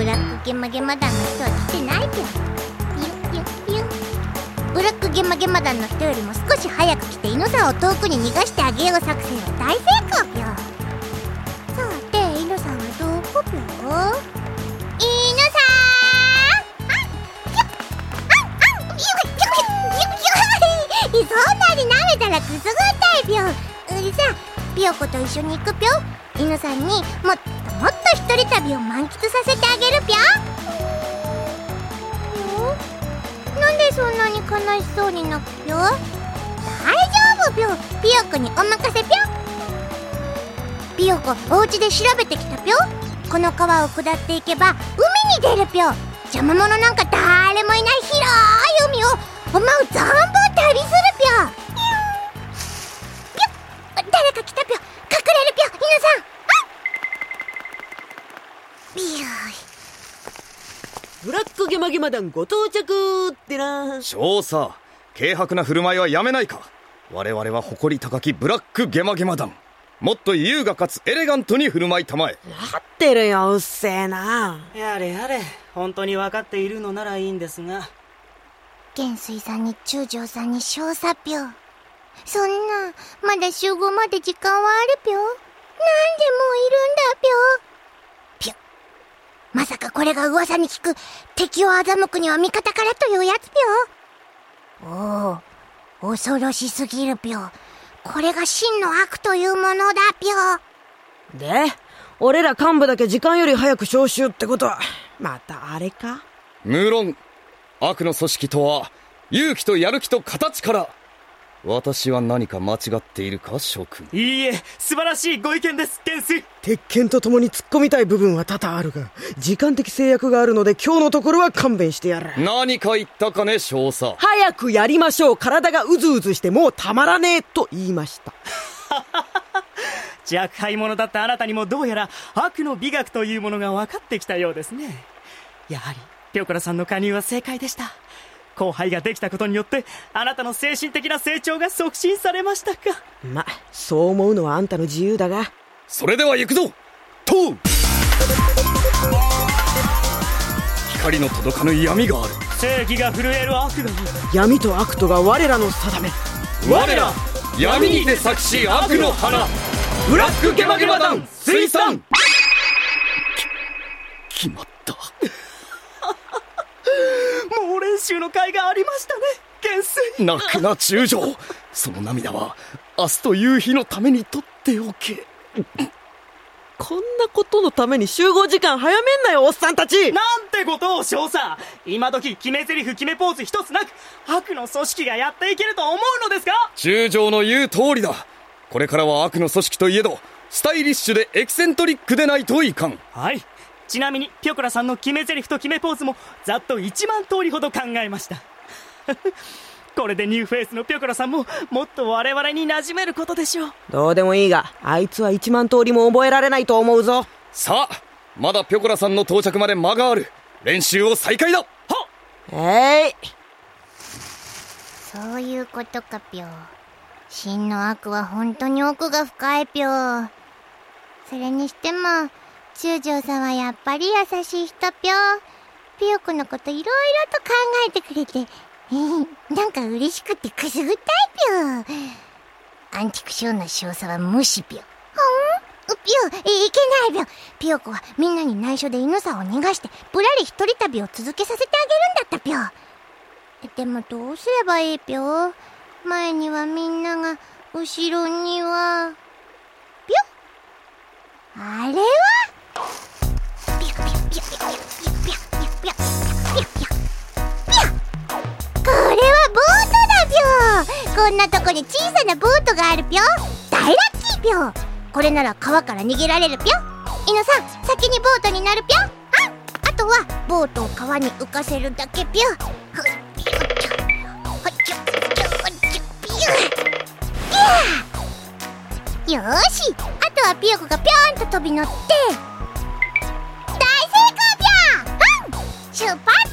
ブラックゲマゲマ団の人は来てないぴょピュピュピュブラックゲマゲマ団の人よりも少し早く来て犬さんを遠くに逃がしてあげよう作戦は大成功ぴょさて犬さんはどこぴょ犬さんあぴょああぴょぴょぴょぴょぴょそん。なに舐めたらくすぐったいぴょうるさピヨ。コと一緒に行くぴょ犬さんにもっともっと一人旅を満喫させてあげるぴょん。なんでそんなに悲しそうに泣くぴょ大丈夫ぴょピヨコにお任せぴょピヨコお家で調べてきたぴょこの川を下っていけば海に出るぴょ邪魔者なんか誰もいない広いブラックゲマゲマ団ご到着ってな。少佐軽薄な振る舞いはやめないか。我々は誇り高きブラックゲマゲマ団。もっと優雅かつエレガントに振る舞いたまえ。待ってるようっせえな。やれやれ。本当に分かっているのならいいんですが。元帥さんに中将さんに少佐ぴょそんなまだ集合まで時間はあるぴょなんでもういるんだぴょぴょまさかこれが噂に聞く敵を欺くには味方からというやつぴょおお恐ろしすぎるぴょこれが真の悪というものだぴょで俺ら幹部だけ時間より早く招集ってことはまたあれか？無論悪の組織とは勇気とやる気と形から私は何か間違っているか諸君。いいえ素晴らしいご意見です元帥鉄拳と共に突っ込みたい部分は多々あるが時間的制約があるので今日のところは勘弁してやる。何か言ったかね少佐。早くやりましょう。体がうずうずしてもうたまらねえと言いました。若輩者だったあなたにもどうやら悪の美学というものが分かってきたようですね。やはりピョコラさんの加入は正解でした後輩ができたことによってあなたの精神的な成長が促進されましたか？まそう思うのはあんたの自由だが。それでは行くぞ！とう！光の届かぬ闇がある。正義が震える悪がある。闇と悪とが我らの定め。我ら闇にて咲きし悪の花。ブラックゲマゲマ団水産。き決まったもう練習の甲斐がありましたね元帥。泣くな中将。その涙は明日という日のために取っておけ。こんなことのために集合時間早めんなよおっさんたち。なんてことを少佐。今時決め台詞決めポーズ一つなく悪の組織がやっていけると思うのですか？中将の言う通りだ。これからは悪の組織といえどスタイリッシュでエキセントリックでないといかん。はいちなみにピョコラさんの決め台詞と決めポーズもざっと1万通りほど考えました。これでニューフェイスのピョコラさんももっと我々に馴染めることでしょう。どうでもいいがあいつは1万通りも覚えられないと思うぞ。さあまだピョコラさんの到着まで間がある。練習を再開だ。はっ！えい！そういうことかぴょ真の悪は本当に奥が深いぴょそれにしても中将さんはやっぱり優しい人ぴょピヨコのこといろいろと考えてくれて。なんか嬉しくてくすぐったいぴょアンティクションの少佐は無視ぴょほん？ピヨいけないぴょピヨコはみんなに内緒で犬さんを逃がしてぶらり一人旅を続けさせてあげるんだったぴょでもどうすればいいぴょ前にはみんなが後ろには。ぴょあれ？こんなとこに小さなボートがあるぴょ。大ラッキーぴょ。これなら川から逃げられるぴょ。犬さん先にボートになるぴょ。ああとはボートを川に浮かせるだけぴょ。よしあとはピヨコがぴょ。んと飛び乗って大成功ぴょ。ん出発